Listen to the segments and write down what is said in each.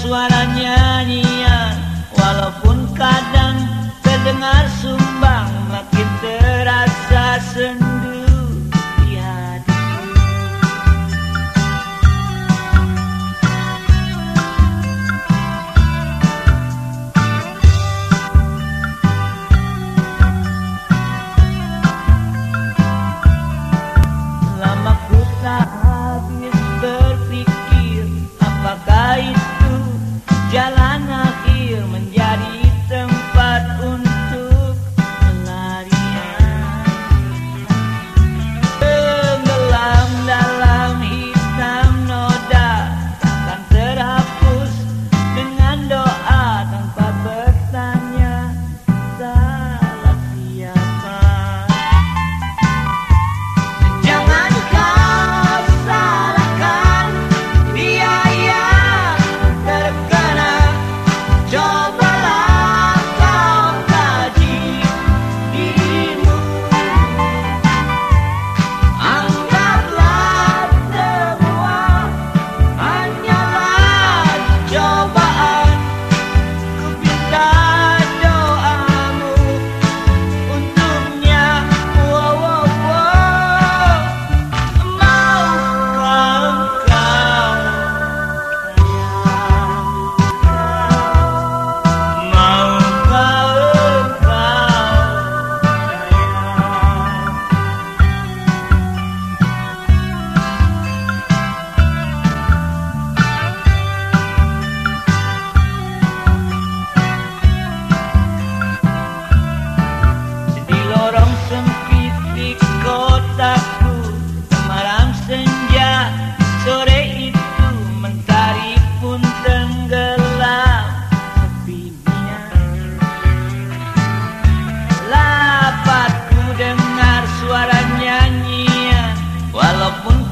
suara nyanyian. Walaupun kadang terdengar senang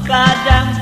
kadang